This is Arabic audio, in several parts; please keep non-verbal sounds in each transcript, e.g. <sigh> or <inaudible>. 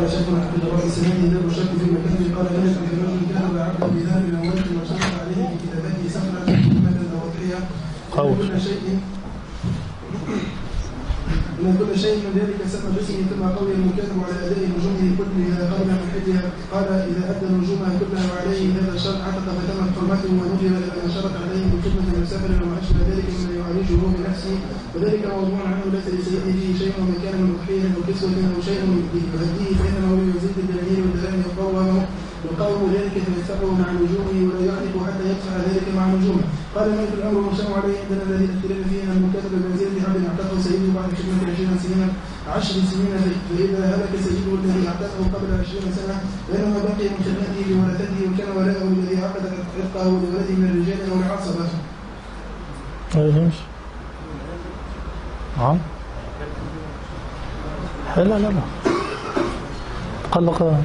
قال شيخنا عبد الرب السلمي لا اشك في مكانه قال ان في رجل كان عبدا بذنب من اول وشرع عليه في كتابته سفرا ثمة وضحيه قول. كل شيء من كل شيء من ذلك سمى باسمه ثم قوي المكاتب على أداء نجومه كلها قبل محلها قال إذا أدى نجومها كلها وعليه هذا الشر عتق فتمت حرمته ونجم لما شرط عليه من خدمة من وما أشبه ذلك مما يعالجه بنفسه وذلك موضوع عنه ليس لسيده شيء ومن كان من مضحيه أو كسوة أو شيء يهديه لا. قال لك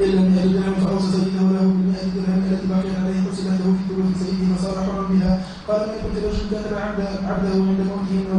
إلا من أجل أن فأوصى سيده له من أجل الدرهم التي بقي عليه أرسل له في ثلث سيده فصار حرا بها. قال إن كنت لو شدت عبده عند موته أو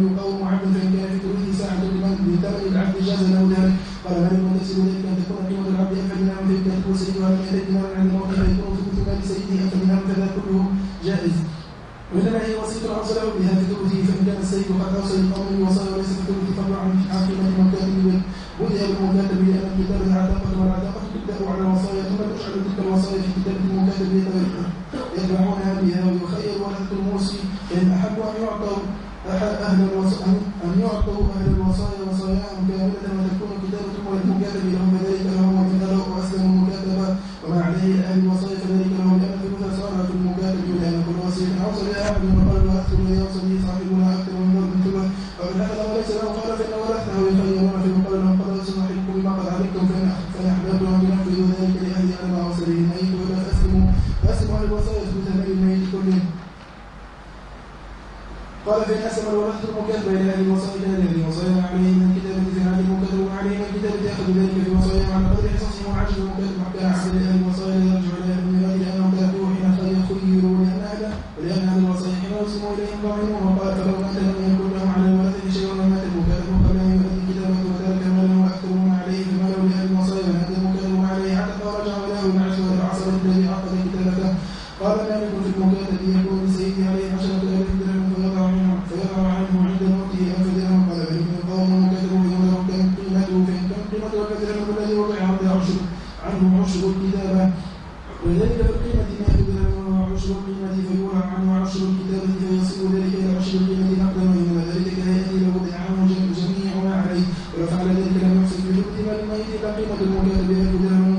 يهدون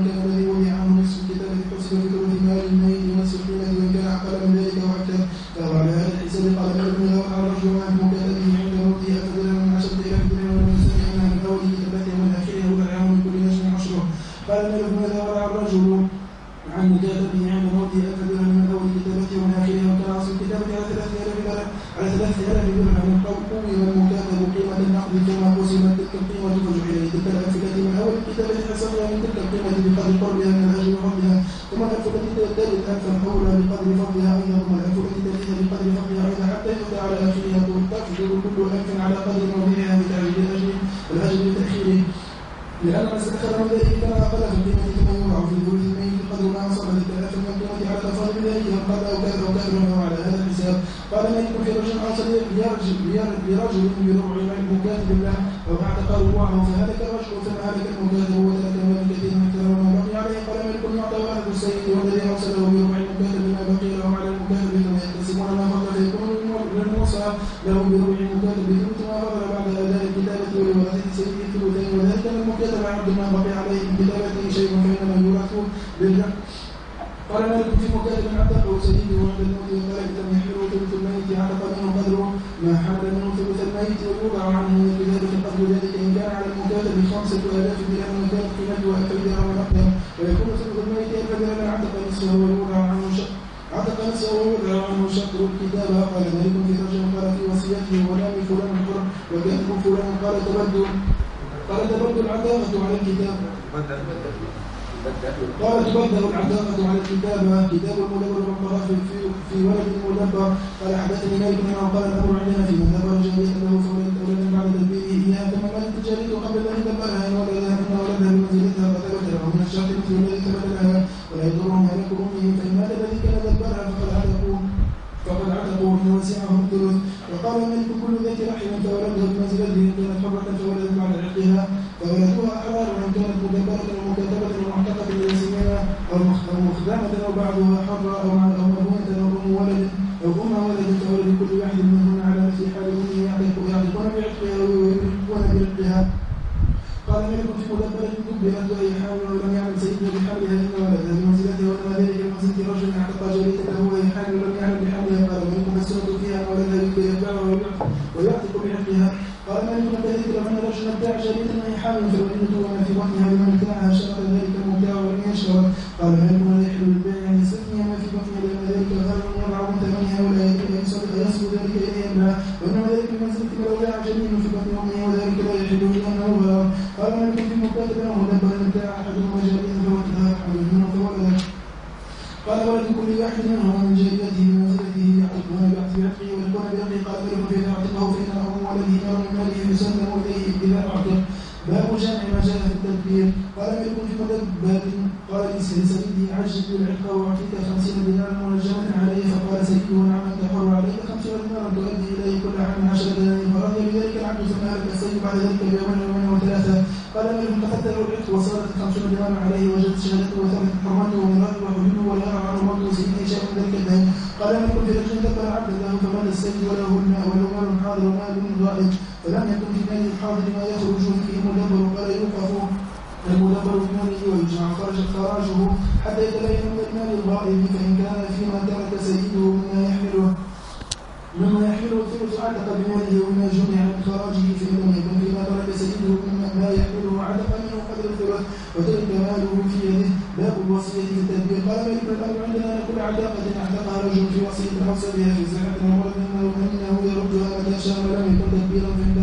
واعلم انه قد يدخله وتلك ماله في يده باب الوصيه في التدبير قال مالك الامر عندنا ان كل علاقه اعتقها رجل في وصيه اوصى بها في سنه وورد انه يردها متى شاء لم يكن تدبيرا فان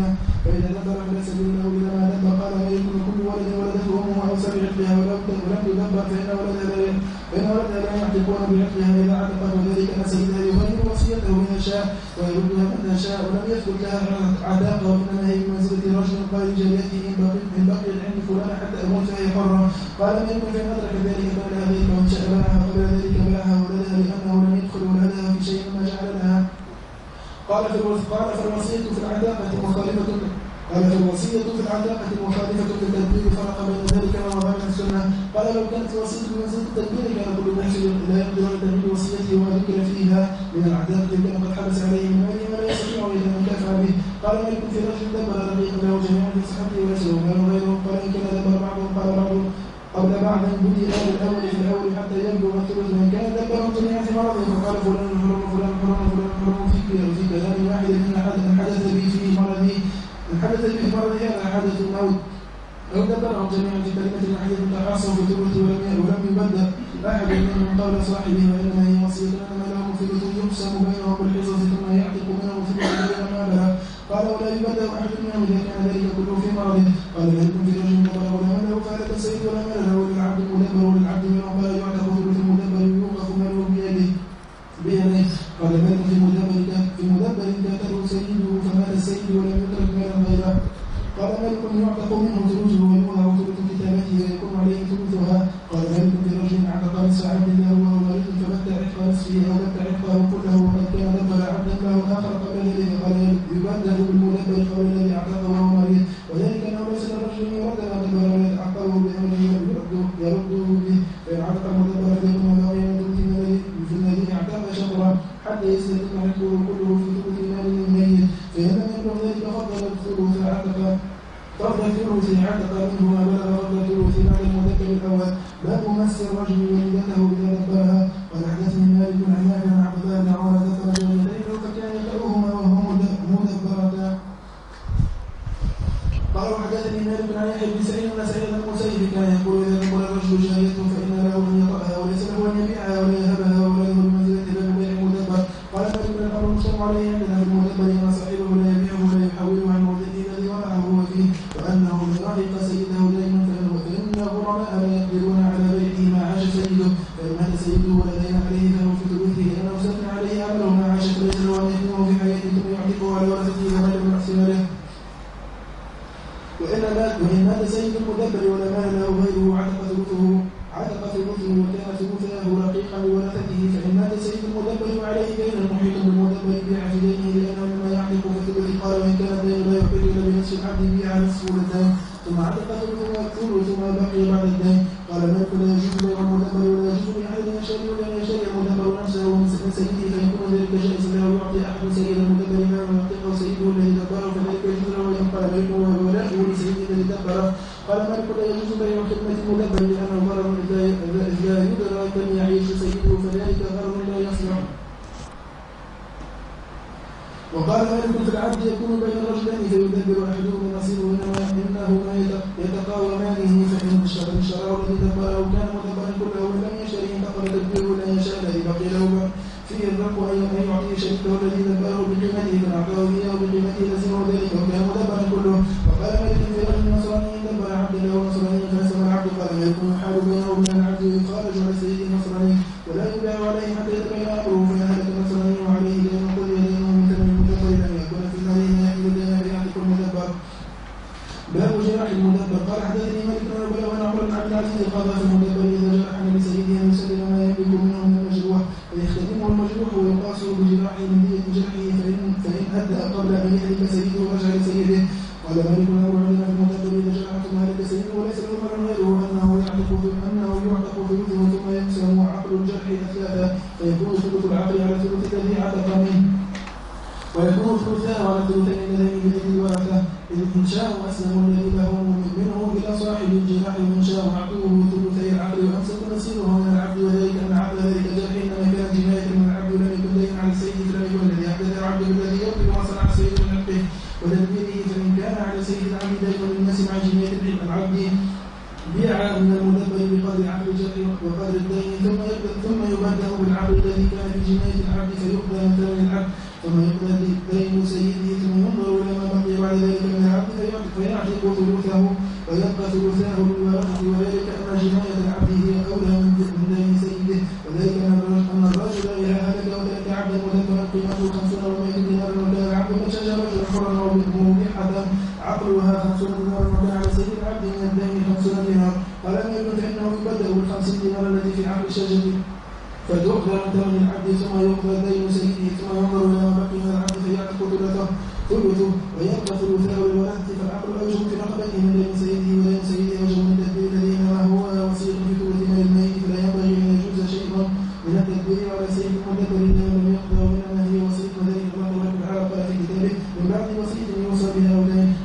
ولم يكن في مدرك ذلك مولى ذلك وان شاء قبل ذلك باعها ولدها لأنه لم يدخل ولدها في شيء مما جعل لها قال في قال فالوصيه في العتاقه مخالفة قال فالوصيه في العتاقه مخالفة للتدبير فرق بين ذلك وبين السنة. قال لو كانت وصية منزلة التدبير كان كل نفس لا يقدر على تدبير وصيته وما ذكر فيها من العتاقه كان قد حبس عليه من ماله ما لا يستطيع إلا أن كافى به. قال مالك في رجل دبر رقيق له جميعا في صحته صاحبها Thank you.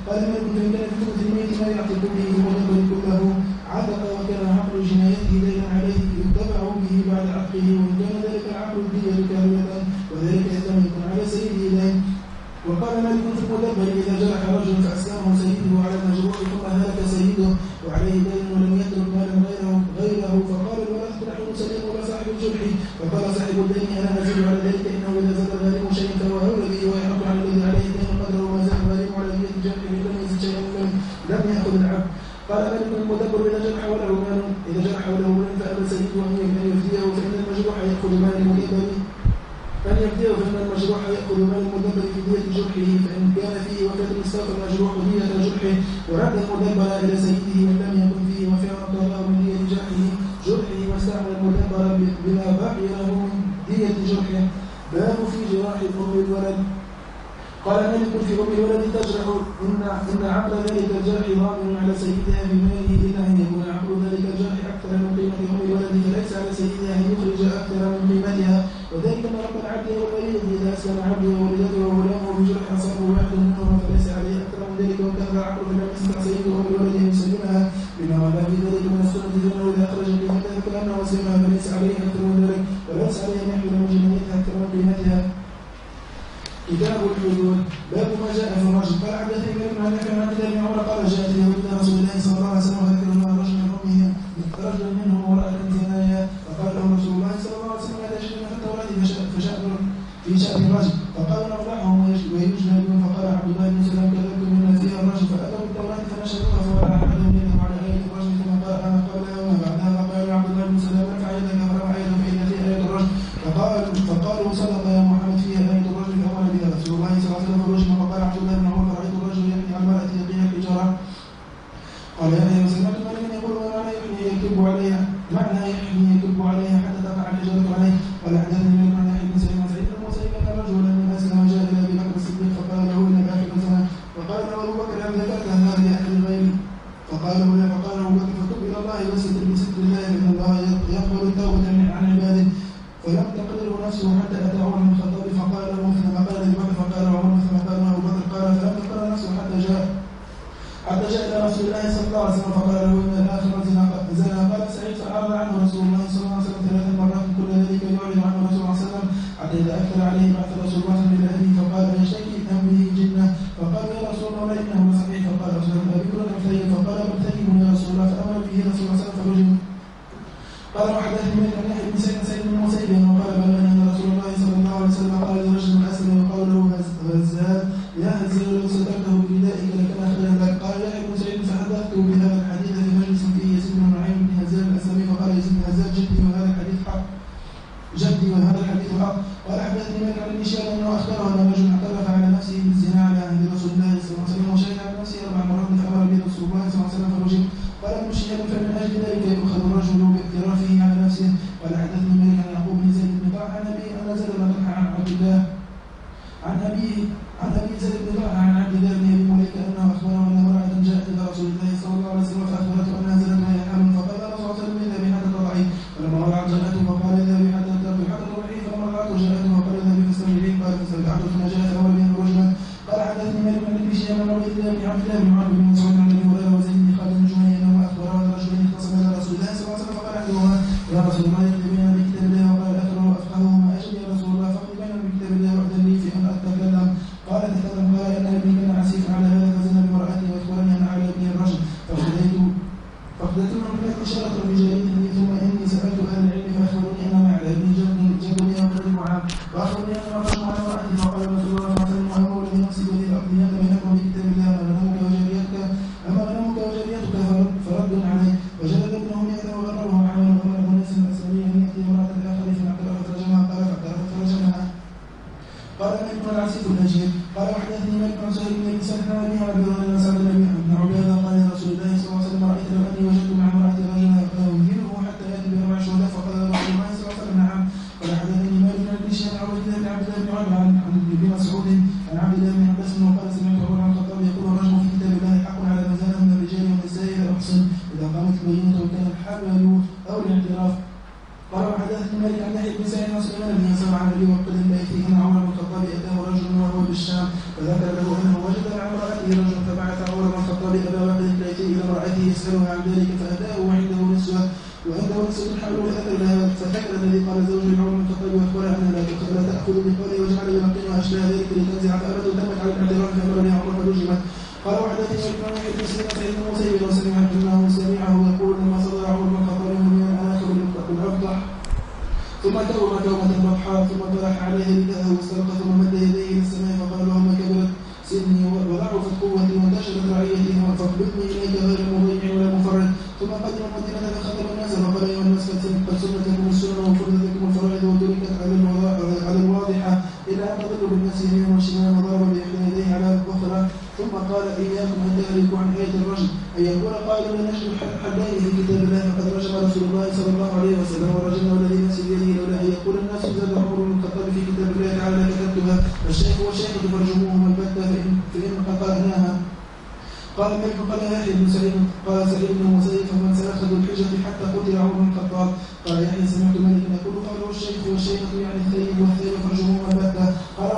قال فان كان في ثلث الميت ما يعتق به يا نبي رحمه البتة فإن, فإن قطعناها قال ملك قال يحيى بن سعيد قال سعيد بن مسيب فمن سأخذ الحجة حتى قتل عمر بن الخطاب. قال يحيى سمعت ملك يقول قوله الشيخ والشيخ يعني الثيب والثيب فرجهما البتة قال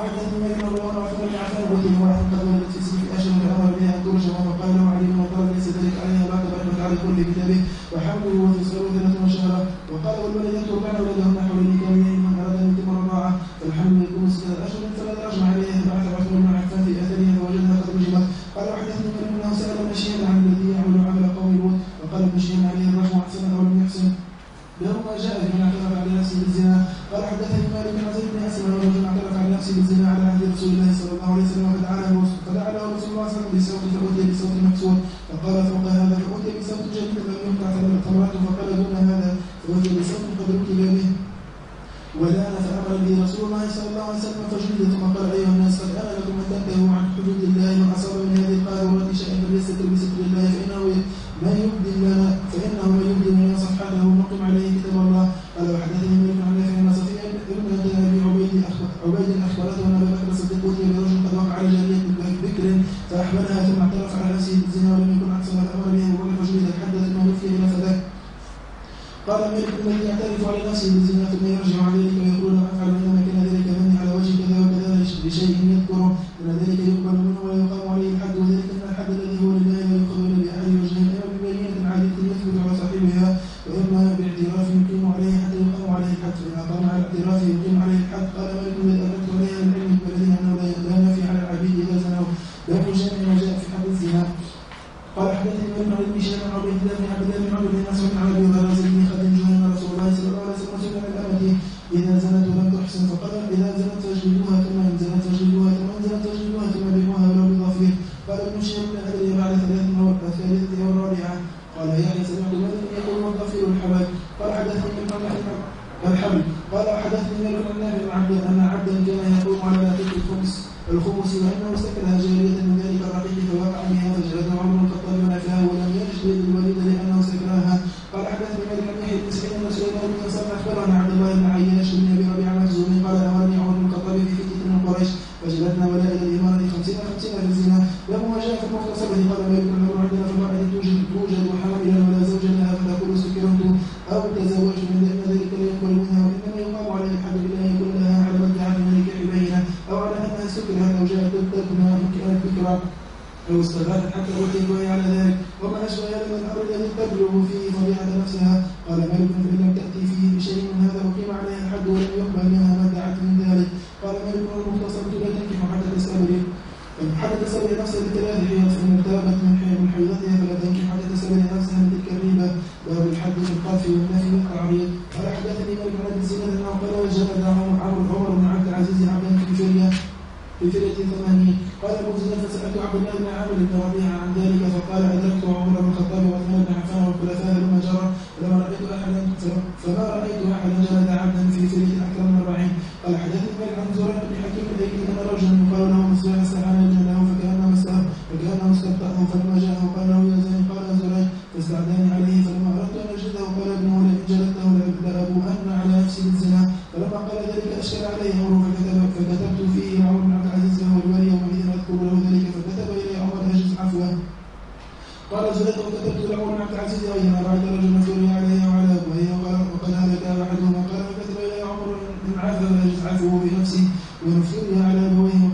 التمثيل على نوعه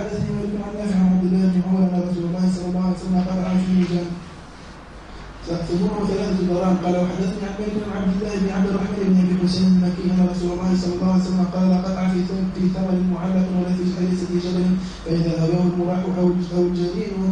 حدثني مالك عن عبد الله بن عمر ان رسول الله صلى الله عليه وسلم قال في الجنه ثلاثة دراهم قال وحدثني عن مالك بن عبد الله بن عبد الرحمن بن ابي حسين مكي ان رسول الله صلى الله عليه وسلم قال قطع في ثمر معلق ولا في ليس في جبل فإذا هواه المراح أو أو الجنين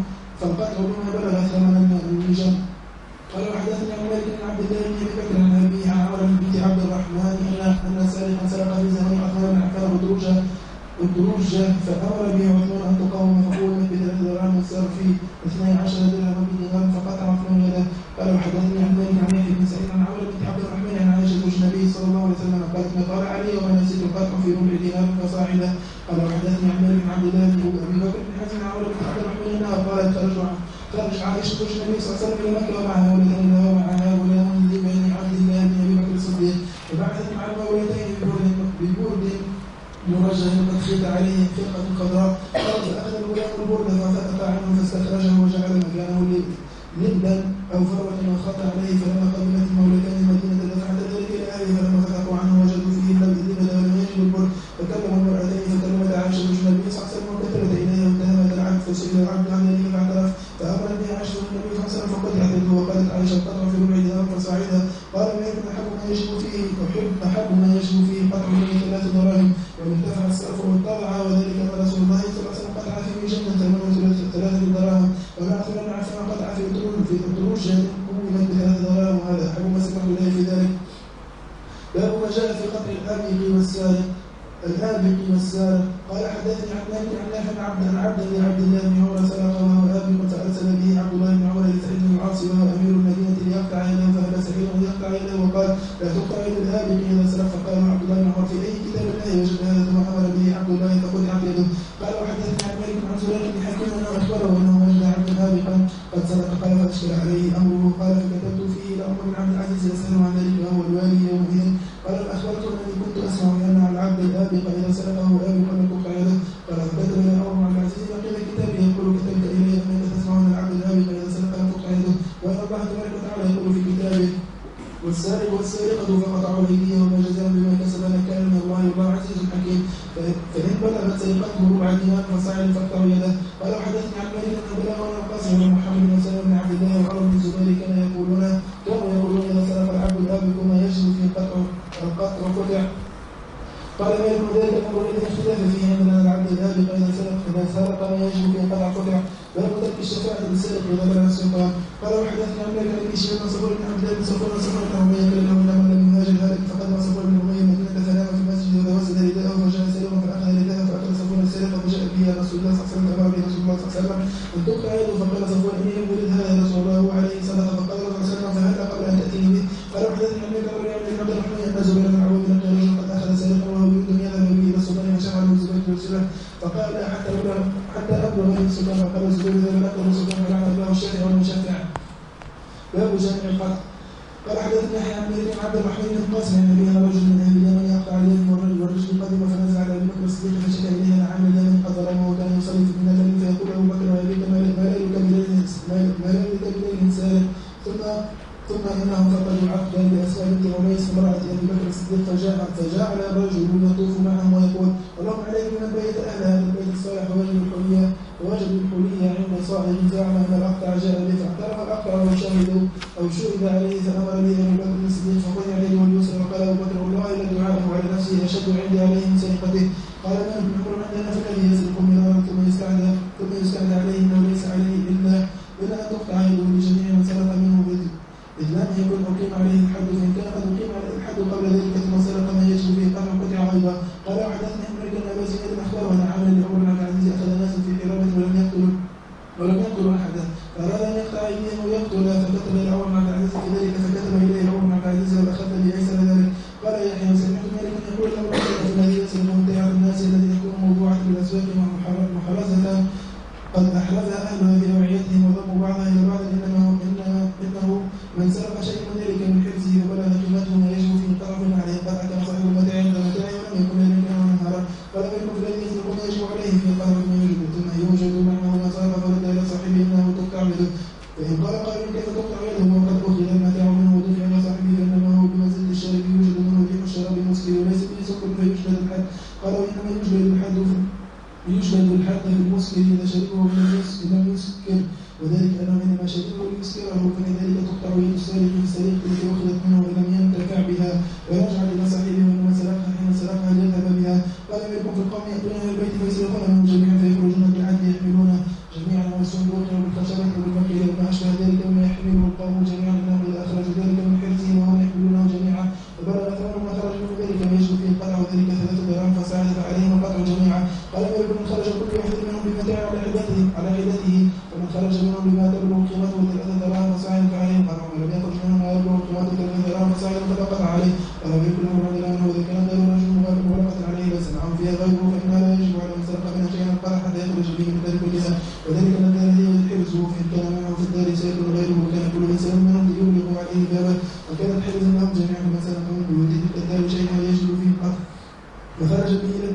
قال وحدثني عن مالك عن سليم بن حكيم انه اخبره انه وجد عبدا نابقا قد سرق قال فاشكل عليه أمره؟ قال فكتبت فيه إلى عمر بن عبد العزيز يساله عن ذلك وهو الوالي يومئذ. قال اخبرته انني كنت أسمع أن العبد الآبق إذا سرقه ابق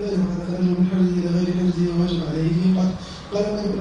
ذلك فقد خرج من حرزه إلى غير حرزه ووجب عليه قد قال النبي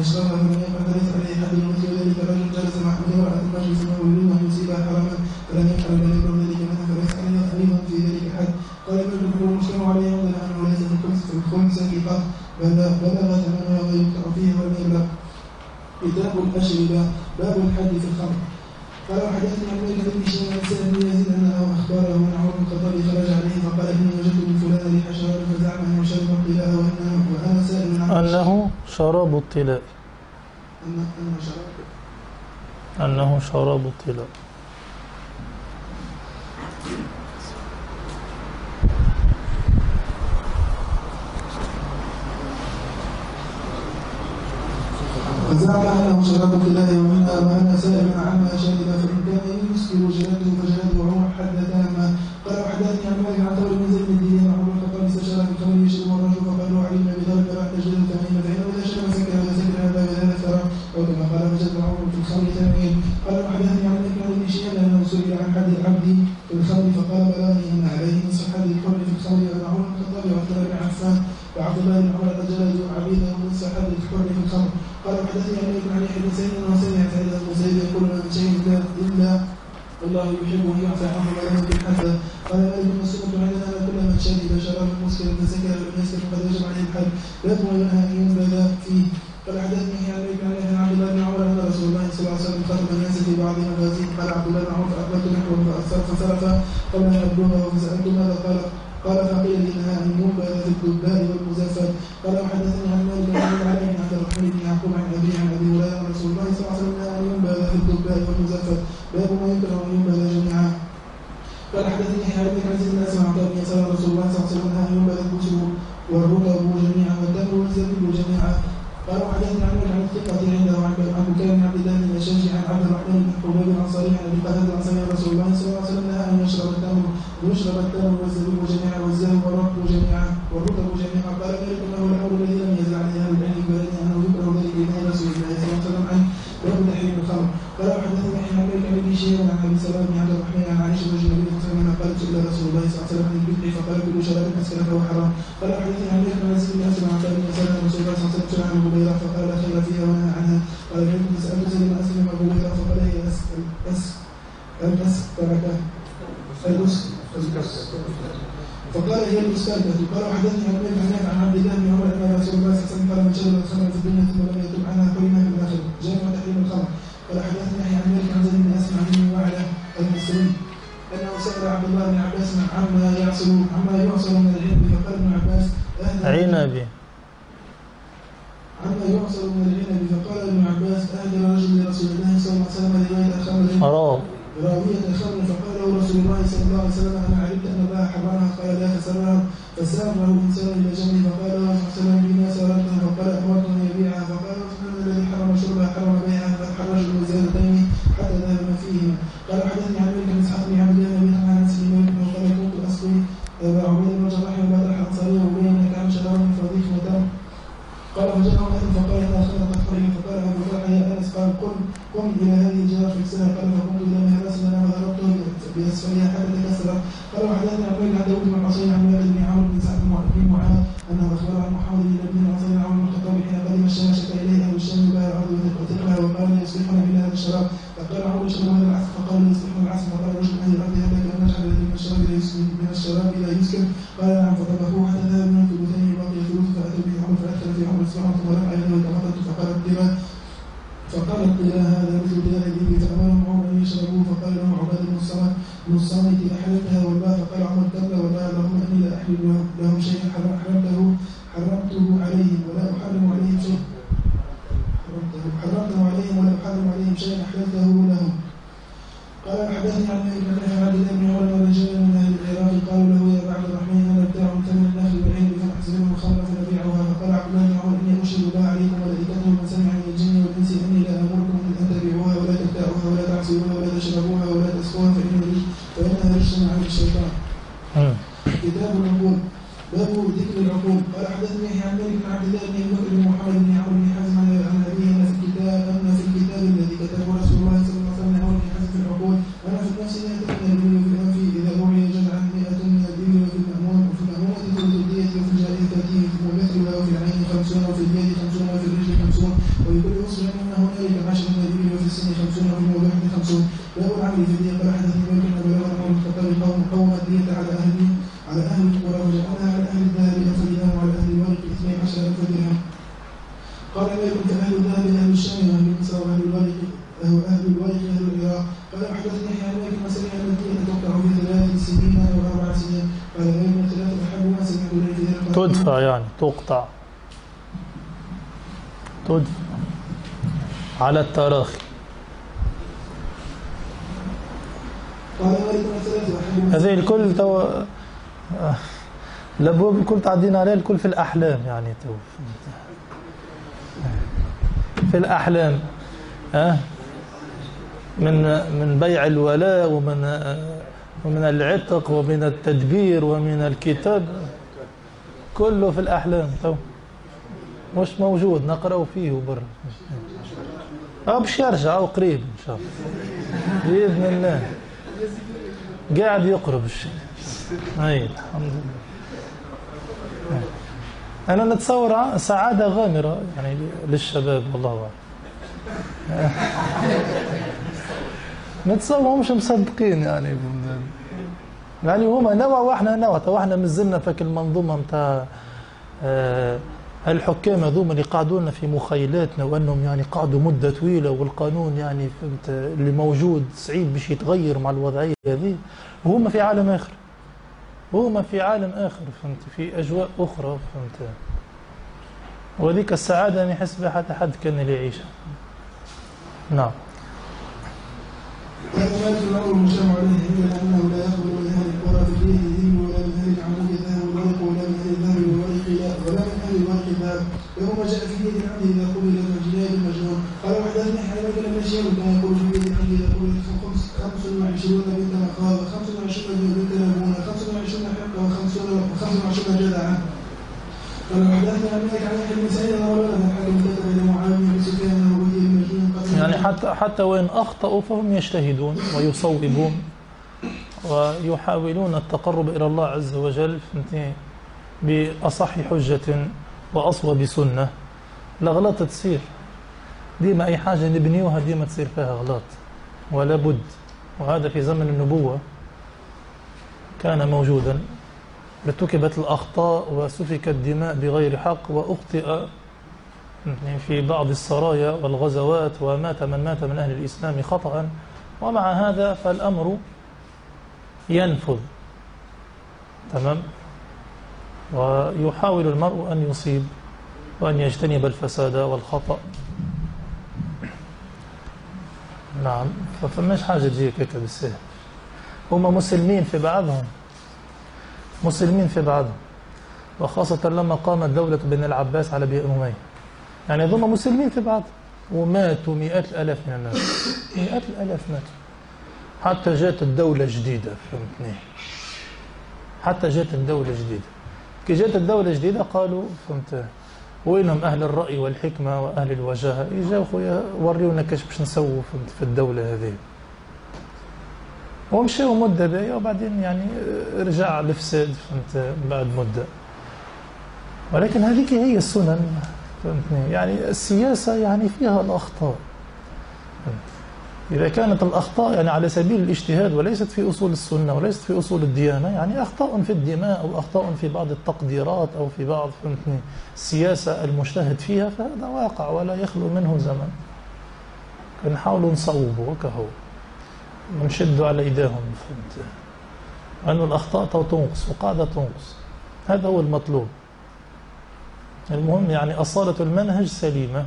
يشرب من يفعل ليس عليه حد مثل ذلك رجل جلس مع ابنه وراى المجلس مولي ويصيبها حراما فلم يفعل ذلك وذلك منها فليس عليه حريم في ذلك حد قال ابن الجمهور المسلم عليه يقول انه ليس في الخمس في الخمس في قط بلغ ثمانيه ويقطع فيها ولم يبلغ. كتاب الاشربه شراب الطلاء. أنه شراب الطلاء. زعم أنه شراب الطلاء ومنها سائل سائلا عما شرب فإن كان يسكر جلاله فجلاله حدثنا قال حدثني عن قال حدث محمد عن الثقة عنده عن عن بكر بن عبد الله بن الشاش عن عبد الرحمن بن حبيب عن عن أبي قتادة عن سمع رسول الله صلى الله عليه وسلم أن يشرب التمر ويشرب التمر التي حول السماوات ولا أيضا تمدت فقالت بما فقالت بلا هذا مثل ذلك فتأمرهم عمر أن يشربوه. فقال لهم عباد بن الصمت بن الصمت أحلتها والباء. فقال عمر تبلى وقال لهم أني لا أحل لهم شيئا حرمت التراخي هذه الكل توا الابواب آه، الكل تعدينا عليه الكل في الأحلام يعني تو. في الأحلام ها من من بيع الولاء ومن آه، ومن العتق ومن التدبير ومن الكتاب. كله في الأحلام تو. مش موجود نقرأ فيه برا. آه باش يرجع آه، قريب إن شاء الله. بإذن الله. قاعد يقرب الشيء. أي الحمد لله. أنا نتصور آه، سعادة غامرة يعني للشباب والله أعلم. <laughs> نتصور مش مصدقين يعني. يعني هما نوى وإحنا نوى. تو إحنا مازلنا فك المنظومة نتاع آه الحكام هذوما اللي قعدوا لنا في مخيلاتنا وأنهم يعني قعدوا مدة طويلة والقانون يعني فهمت اللي موجود صعيب باش يتغير مع الوضعية هذه وهما في عالم آخر. هما في عالم آخر فهمت في أجواء أخرى فهمت. وذيك السعادة أنا يحس بها حتى حد كان اللي يعيشها. نعم. الأمر المجتمع عليه الا انه لا يقبل في دينه دين ولا من أهل العمود الذهب والورق ولا من أهل الذهب والورق لا ولا من أهل الورق ما جاء في دين العبد إذا قبل الجناية المجنون قال وحدثني حلمك لم يشيء كما يقول في العبد إذا قبل خمس وعشرون بنت مخاض خمس وعشرون بنت لبونه خمس وعشرون وخمسون وخمس وعشرون جدعا. قال وحدثنا مالك عن بن سعيد ولد الحاكم إلى معاوية بن سفيان وابي المجنون قال يعني حتى حتى وإن أخطأوا فهم يجتهدون ويصوبون ويحاولون التقرب إلى الله عز وجل بأصح حجة وأصوب سنة الأغلاط تصير. ديما أي حاجة نبنيوها ديما تصير فيها أغلاط ولا بد. وهذا في زمن النبوة كان موجودا. ارتكبت الأخطاء وسفكت الدماء بغير حق وأخطئ. في بعض السرايا والغزوات ومات من مات من أهل الإسلام خطأ. ومع هذا فالأمر ينفذ. تمام؟ ويحاول المرء أن يصيب وأن يجتنب الفساد والخطأ. نعم فماش حاجة تجيك هيك بالسهل. هم مسلمين في بعضهم. مسلمين في بعضهم. وخاصة لما قامت دولة بن العباس على بني أمية يعني هم مسلمين في بعض. وماتوا مئات الآلاف من الناس. مئات الآلاف ماتوا. حتى جات الدولة جديدة فهمتني؟ حتى جات الدولة جديدة. كي جات الدولة جديدة قالوا فهمت وينهم أهل الرأي والحكمة وأهل الوجاهة؟ يجاو خويا وريونا كيش باش نسووا فهمت في الدولة هذه. ومشاو مدة باهية وبعدين يعني رجع الفساد فهمت بعد مدة. ولكن هذيك هي السنن فهمتني؟ يعني السياسة يعني فيها الأخطاء. إذا كانت الأخطاء يعني على سبيل الاجتهاد وليست في أصول السنة وليست في أصول الديانة يعني أخطاء في الدماء أو أخطاء في بعض التقديرات أو في بعض فهمتني السياسة المجتهد فيها فهذا واقع ولا يخلو منه زمن. نحاولوا نصوبوا كهو ونشدوا على إيديهم. فهمت أنه الأخطاء تنقص وقاعدة تنقص. هذا هو المطلوب. المهم يعني أصالة المنهج سليمة.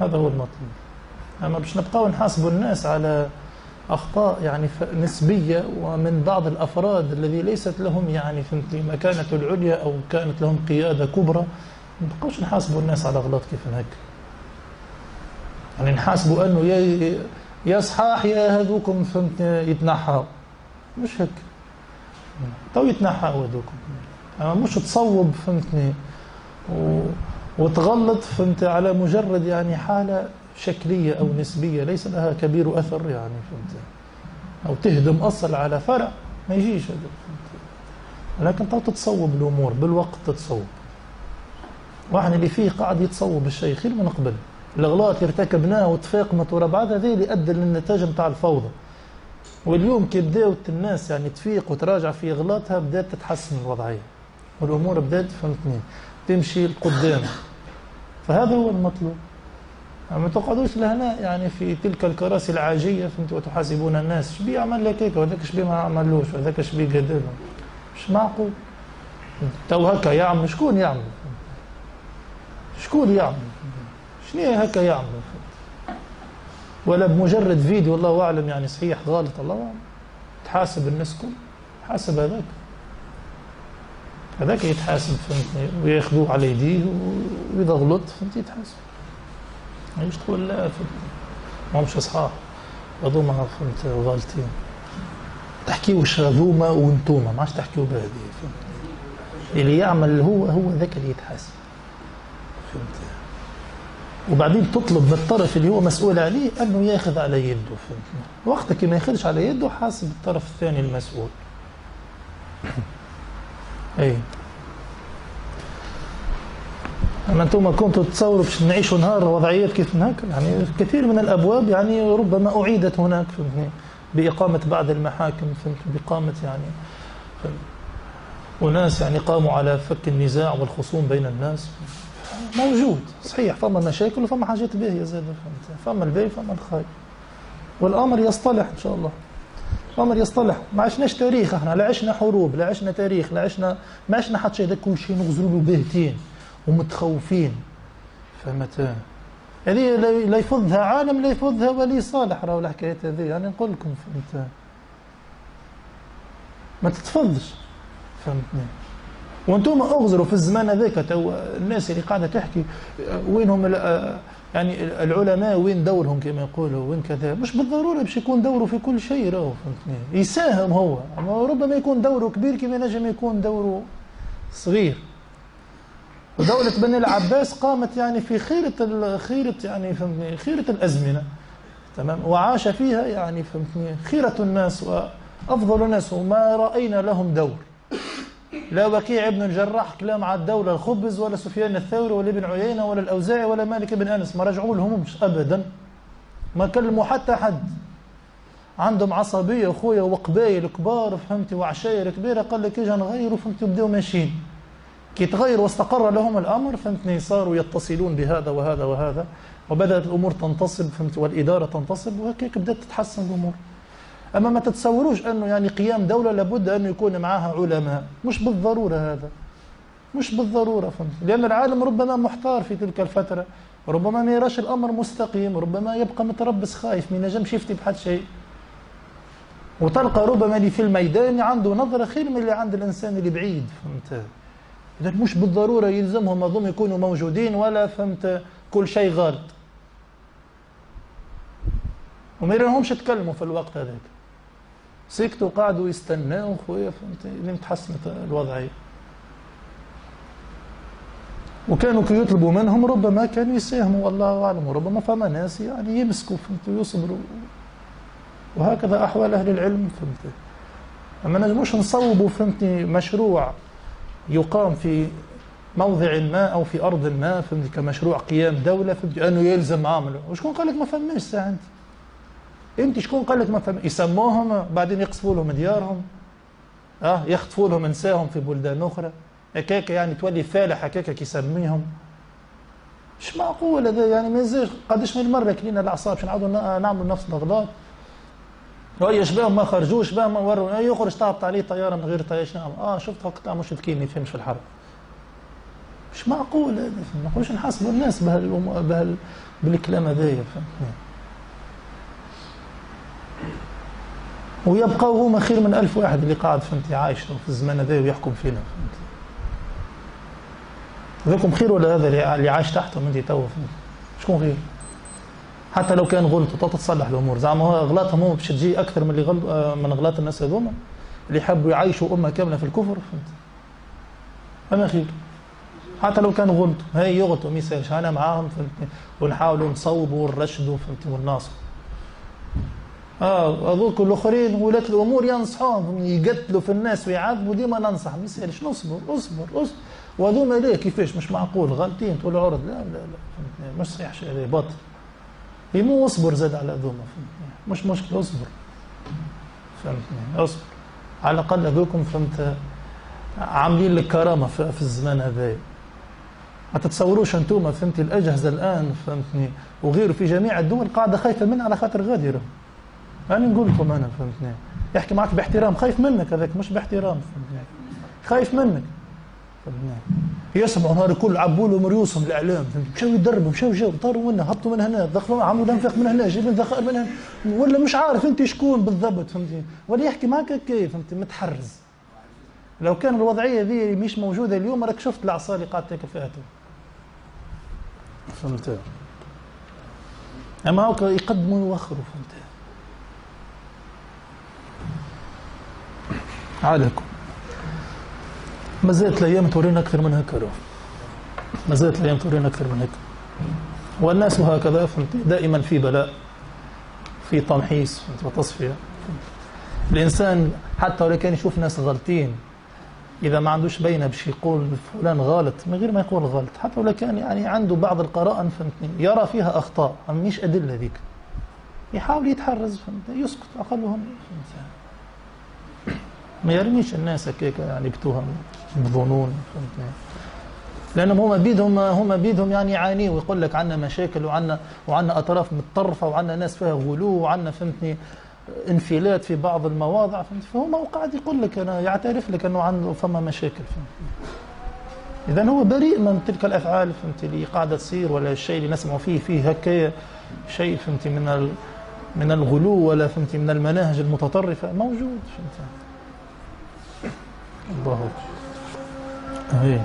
هذا هو المطلوب. أما باش نبقاو نحاسبوا الناس على أخطاء يعني نسبية ومن بعض الأفراد الذي ليست لهم يعني فهمتني مكانة العليا أو كانت لهم قيادة كبرى ما نبقاوش نحاسبوا الناس على أغلاط كيف هيك. يعني نحاسبوا أنه يا يا صحاح يا هذوكم فهمت يتنحوا مش هيك. تو يتنحوا هذوكم. أما مش تصوب فهمتني و... وتغلط فهمت على مجرد يعني حالة شكلية أو نسبية ليس لها كبير أثر يعني فهمت؟ أو تهدم أصل على فرع ما يجيش هذا لكن تتصوب الأمور بالوقت تتصوب. واحد اللي فيه قاعد يتصوب الشيء خير من قبل؟ الأغلاط اللي ارتكبناها وتفاقمت ورا بعض هذه اللي أدى للنتاج نتاع الفوضى. واليوم كي بداوت الناس يعني تفيق وتراجع في أغلاطها بدأت تتحسن الوضعية. والأمور بدأت فهمتني؟ تمشي لقدام. فهذا هو المطلوب. ما تقعدوش لهنا يعني في تلك الكراسي العاجية فهمت وتحاسبون الناس. شبي عمل لك هيك وذاك شبي ما عملوش وذاك شبي قدرهم. مش معقول. تو هكا يعمل. شكون يعمل؟ شكون يعمل؟ شنو هكا يعمل؟ ولا بمجرد فيديو الله أعلم يعني صحيح غلط الله أعلم. تحاسب الناس كل. حاسب هذاك. هذاك يتحاسب فهمتني؟ وياخذوه على يديه واذا غلط فهمت يتحاسب. مش تقول لا ما مش أصحاب. هذوما فهمت غالطين تحكيوش هذوما وأنتوما ما عادش تحكيو بهذه فهمت. اللي يعمل هو هو ذاك اللي يتحاسب فهمت. وبعدين تطلب من الطرف اللي هو مسؤول عليه أنه ياخذ على يده فهمتني وقتك ما ياخذش على يده حاسب الطرف الثاني المسؤول. <laughs> أي. أما أنتم كنتوا تتصوروا باش نعيشوا نهار وضعيات كيف هناك؟ يعني كثير من الأبواب يعني ربما أعيدت هناك فهمتني؟ بإقامة بعض المحاكم فهمت؟ باقامه يعني وناس يعني قاموا على فك النزاع والخصوم بين الناس. موجود صحيح. فما مشاكل وفما حاجات باهية زاد فهمت؟ فما الباهي فما الخايب والأمر يصطلح إن شاء الله. الأمر يصطلح. ما عشناش تاريخ إحنا لا عشنا حروب لا عشنا تاريخ لا عشنا ما عشنا حتى شيء كل شيء نغزروا له باهتين. ومتخوفين. فهمت؟ هذه لا يفضها عالم لا يفضها ولي صالح. راهو الحكايات هذه. يعني نقول لكم فهمت؟ ما تتفضش. فهمتني؟ وأنتم أغزروا في الزمان هذاك. تو الناس اللي قاعدة تحكي وينهم يعني العلماء وين دورهم كما يقولوا وين كذا. مش بالضرورة باش يكون دوره في كل شيء راهو فهمتني؟ يساهم هو. ربما يكون دوره كبير كما نجم يكون دوره صغير. ودولة بني العباس قامت يعني في خيرة خيرة يعني فهمتني خيرة الأزمنة. تمام؟ وعاش فيها يعني فهمتني خيرة الناس وأفضل الناس. وما رأينا لهم دور. لا وكيع ابن الجراح كلام على الدولة الخبز ولا سفيان الثوري ولا ابن عيينة ولا الأوزاعي ولا مالك بن أنس. ما رجعوا لهمش أبدا. ما كلموا حتى حد. عندهم عصبية أخويا وقبايل كبار فهمتي وعشاير كبيرة. قال لك أجي نغيروا فهمتي وبدأوا ماشيين. كي تغير واستقر لهم الأمر فهمتني صاروا يتصلون بهذا وهذا وهذا وبدأت الأمور تنتصب فهمت والإدارة تنتصب وهكذا بدأت تتحسن الأمور. أما ما تتصوروش أنه يعني قيام دولة لابد أن يكون معها علماء مش بالضرورة هذا. مش بالضرورة فهمت. لأن العالم ربما محتار في تلك الفترة ربما ما يراش الأمر مستقيم ربما يبقى متربص خايف ما ينجمش يفتي بحد شيء. وتلقى ربما اللي في الميدان عنده نظرة خير من اللي عند الإنسان اللي بعيد فهمت. إذا مش بالضرورة يلزمهم أظن يكونوا موجودين ولا فهمت كل شيء غلط. وما يرهمش يتكلموا في الوقت هذاك. سكتوا قعدوا يستناوا خويا فهمت؟ لين تحسنت الوضعية. وكانوا كي يطلبوا منهم ربما كانوا يساهموا والله أعلم. وربما فما ناس يعني يمسكوا فهمت؟ ويصبروا. وهكذا أحوال أهل العلم فهمت؟ أما نجموش نصوبوا فهمتني مشروع يقام في موضع ما أو في أرض ما فهمت؟ كمشروع قيام دولة فهمت؟ أنه يلزم عامله. وشكون قال لك ما فماش ساعة أنت؟ أنت شكون قال لك ما فهم؟ يسموهم بعدين يقصفوا لهم ديارهم. آه يخطفوا لهم نساهم في بلدان أخرى. هكاك يعني تولي فالح هكاك يسميهم. مش معقول هذا؟ يعني ما قداش من مرة كلينا الأعصاب باش نعاودوا نعملوا نفس الأغلاط؟ وهي شباب ما خرجوش شباب ما وروا. يخرج تهبط عليه طيارة من غير طيارة. نعم آه شفت قطاع مشركين ما يفهمش في الحرب. مش معقول. هذا ما نقولش نحاسبوا الناس بهال بهال بالكلام هذايا فهمت ويبقى هما خير من ألف واحد اللي قاعد فهمتي عايش في الزمان هذا ويحكم فينا فهمتي. ذاكم خير ولا هذا اللي عايش تحتهم أنت تو شكون خير حتى لو كان غلط تو تتصلح الأمور. زعما غلطهم هو باش تجي أكثر من اللي غلط آه، من غلط الناس هذوما. اللي يحبوا يعيشوا أمة كاملة في الكفر فهمت؟ أما خير. حتى لو كان غلط هاي يغلطوا ما يسالش أنا معاهم فهمتني ونحاولوا نصوبوا ونرشدوا فهمتني ونناصروا آه هذوك الأخرين ولاة الأمور ينصحوهم يقتلوا في الناس ويعذبوا ديما ننصح. ما يسالش نصبر اصبر اصبر. وهذوما ليه كيفاش؟ مش معقول. غالطين تقول عرض لا لا لا مش صحيح شيء باطل مو اصبر زاد على هذوما مش مشكلة اصبر. فهمتني؟ اصبر. على الأقل هذوكم فهمت عاملين لك كرامة في الزمان هذا. ما تتصوروش أنتم فهمتي؟ الأجهزة الآن فهمتني؟ وغيره في جميع الدول قاعدة خايفة منها على خاطر غادرة. أنا نقول لكم أنا فهمتني؟ يحكي معك باحترام خايف منك هذاك مش باحترام فهمتني؟ خايف منك. فهمتني؟ يسمعوا نهار الكل عبوا مريوسهم الإعلام. مشاو يدربوا مشاو جاوا طاروا منها هبطوا من هنا دخلوا عملوا الانفاق من هنا جايبين ذخائر من هنا. ولا مش عارف أنت شكون بالضبط فهمتني ولا يحكي معك كيف فهمتي؟ متحرز. لو كان الوضعية ذي مش موجودة اليوم راك شفت العصا اللي قاعد تاكل فيها فهمت؟ أما هوك يقدموا ويوخروا فهمت؟ عليكم ما زالت الأيام تورينا أكثر من هكا ما زالت الأيام تورينا أكثر من هكا. والناس هكذا دائما في بلاء في تمحيص وتصفية الإنسان حتى ولو كان يشوف ناس غلطين إذا ما عندوش بينة باش يقول فلان غلط من غير ما يقول غلط. حتى لو كان يعني عنده بعض القراءة فهمتني يرى فيها أخطاء أما مش أدلة ذيك يحاول يتحرز فهمت؟ يسكت فهمت؟ ما يرميش الناس هكاك يعني بتهم بظنون فهمتني لأنهم هما بيدهم هما بيدهم يعني يعانيوا ويقول لك عندنا مشاكل وعندنا وعندنا أطراف متطرفة وعندنا ناس فيها غلو وعندنا فهمتني انفلات في بعض المواضع فهمت؟ فهو قاعد يقول لك أنا يعترف لك أنه عنده فما مشاكل اذا هو بريء من تلك الأفعال فهمت؟ اللي قاعدة تصير ولا الشيء اللي نسمع فيه فيه هكايا شيء فهمتي من من الغلو ولا فهمتي من المناهج المتطرفة موجود فهمت؟ الله أكبر هي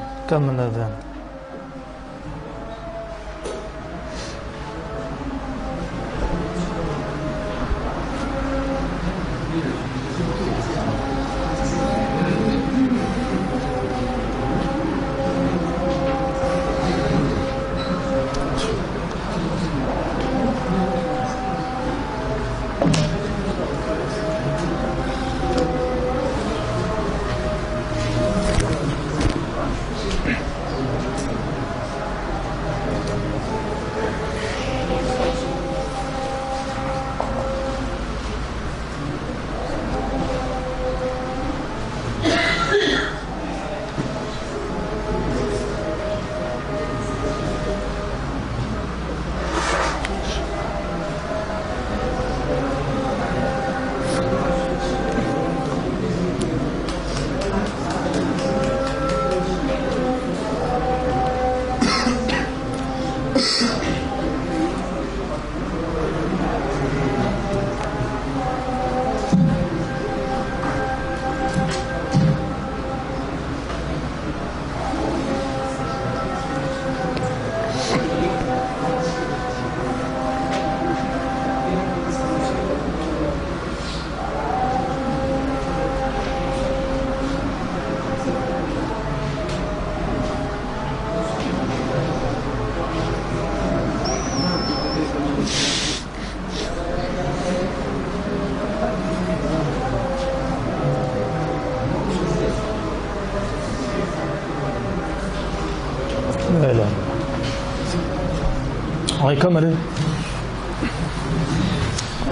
هاي كاميرا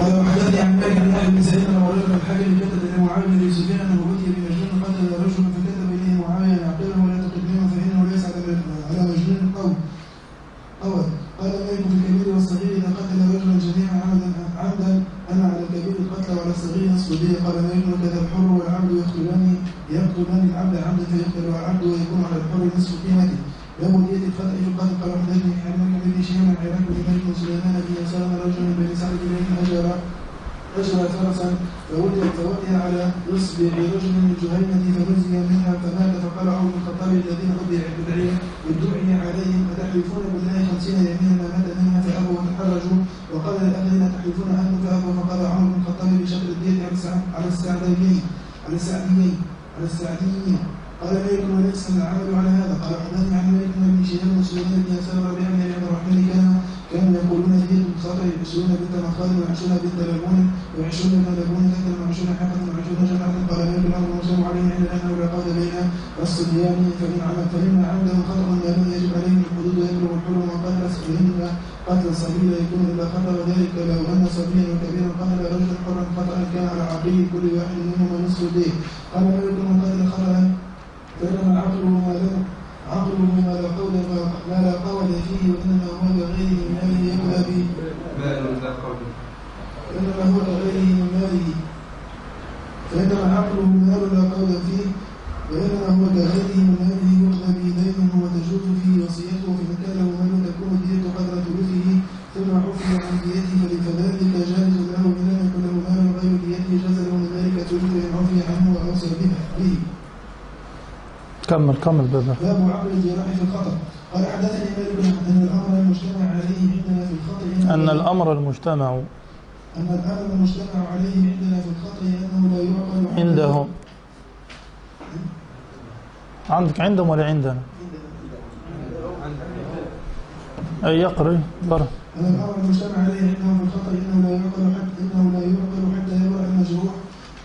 قال وحدثني عن مالك بن يحيى بن سعيد ان رجلا الحاكم كتب إلى معاويه بن سفيان انه اتي بمجنون قتل رجلا فكتب اليه معاويه ان يعقله ولا تقدمه فانه ليس على على مجنون قول قول قال مالك في الكبير والصغير اذا قتل رجلا جميعا عمدا عمدا ان على الكبير القتل وعلى الصغير نصف دية قال مالك وكذا الحر والعبد يقتلان يقتلان العبد عمدا فيقتل العبد ويكون على الحر نصف قيمته يوم دية القتل في القتل قال حدثني حرمان بن شيخ حرمان بن مالك سليمان بن يسار رجل من بني سعد بن هجر أجرى فرسا فوطئ فوطئ على نصب برجل من جهينة فنزي منها فمات فقال عمر بن الخطاب الذين ادعي ادعي عليهم أتحلفون بالله خمسين يمينا ما مات منها فأبوا وتحرجوا وقال الذين تحلفون أنه فأبوا فقال عمر بن الخطاب بشكل الدين على السع- على السعديين على السعديين على السعديين قال مالك وليس العمل على هذا قال حدثني عن مالك بن شهاب وسليمان بن يسار ربيع بن عبد الرحمن كان كانوا يقولون دية الخطأ عشرون بنت مخاض وعشرون بنت لبون وعشرون بنت لبون ذكر وعشرون حقة وعشرون جمعة قال مالك الأمر مسلم عليه عند أنه لا قول بين الصبيان فإن عمل فإن عنده خطأ مال يجب عليه الحدود ويبلغ الحر وقتل فإن قتل الصبي لا يكون إلا خطأ وذلك لو أن صبيا وكبيرا قتل رجلا حرا خطأ كان على عقله كل واحد منهما نصف ديه قال كمل كمل بابا باب عقل الجراح في الخطأ قال حدثني مالك أن الأمر المجتمع عليه عندنا في الخطأ أن الأمر المجتمع أن الأمر المجتمع عليه عندنا في الخطأ أنه لا يعقل حتى- عندهم. عندك عندهم ولا عندنا؟ أي يقرأ برا أن الأمر المجتمع عليه عندهم في الخطأ أنه لا يعقل حتى أنه لا يعقل حتى يبرأ المجروح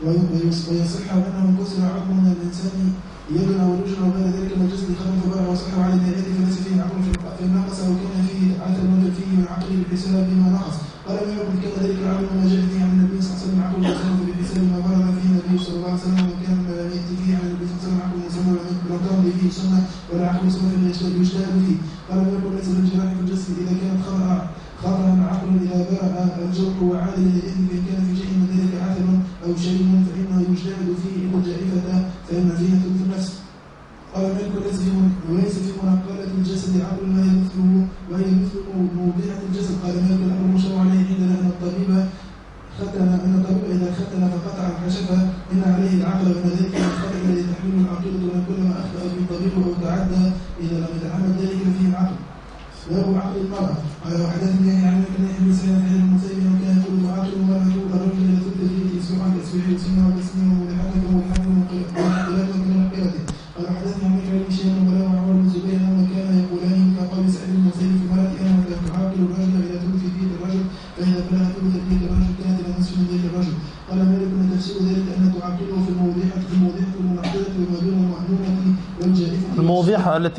وي- ويصح أنه انكسر عظم من الإنسان لأننا ونشر بين ذلك المجلس بخدم تبرع وصح على الداعية فليس فيه عقل في النقص أو كان فيه عادة الوجه فيه من عقله بحساب ما نقص. ولم يكن كان ذلك العمل ما جاء فيه عن النبي صلى الله عليه وسلم عقل مسلم بحساب ما برد فيه النبي صلى الله عليه وسلم وكان ما لم يأتي فيه عن النبي صلى الله عليه وسلم عقل وسلم ولم تمض فيه سنة ولا عقل مسلم فيما يجتهد فيه. ولم يكن ليس بالجراح في الجسد إذا كانت خطأ خطأ عقل إذا برأ الجرح وعادل إن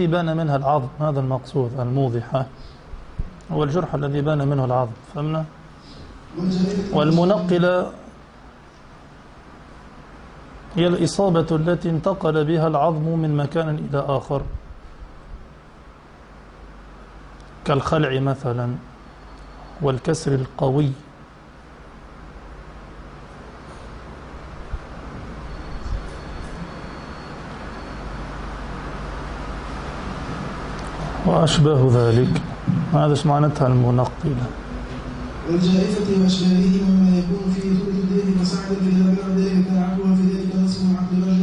التي بان منها العظم هذا المقصود الموضحة هو الجرح الذي بان منه العظم فهمنا؟ والمنقلة هي الإصابة التي انتقل بها العظم من مكان إلى آخر. كالخلع مثلا والكسر القوي. وأشباه ذلك. هذا معناتها المنقلة والجائفة وأشباهه مما يكون في ثلث الدين وسعد في بعد ذلك كعقل في ذلك نصف عقل رجل